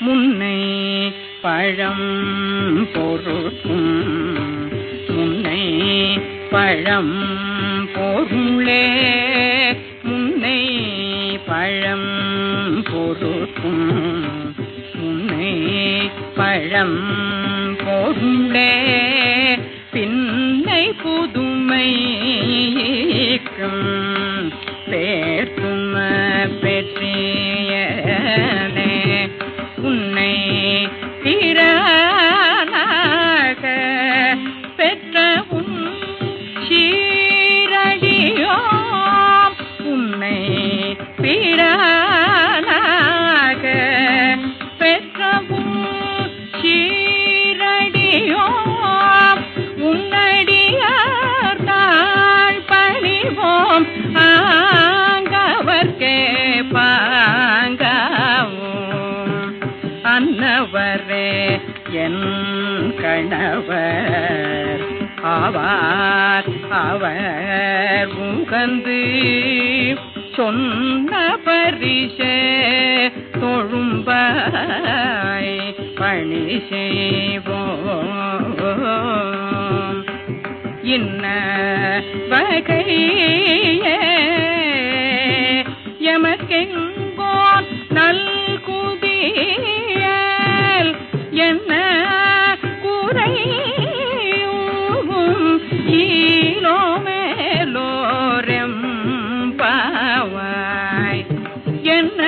முன்னை பழம் பொருட்கும். முன்னை பழம் பொருளே. முன்னை பழம் பொருட்கும். முன்னை பழம் பொருளே. பின்னை புதுமைக்கும் பேர்த்தும உன்னடியார் பணிவோம். ஆங்கவர்க்கே பாங்காவும். அன்னவரே என் கணவர். ஆவார் அவர் உகந்து சொன்ன பரிசே தொழும்பாய் பணி செய்வோம். இன்ன வகையே. எமக்கெங்கோன் நல்குதியல் என்ன குறையும்? ஈலோ மேலோரம் பாவாய். என்ன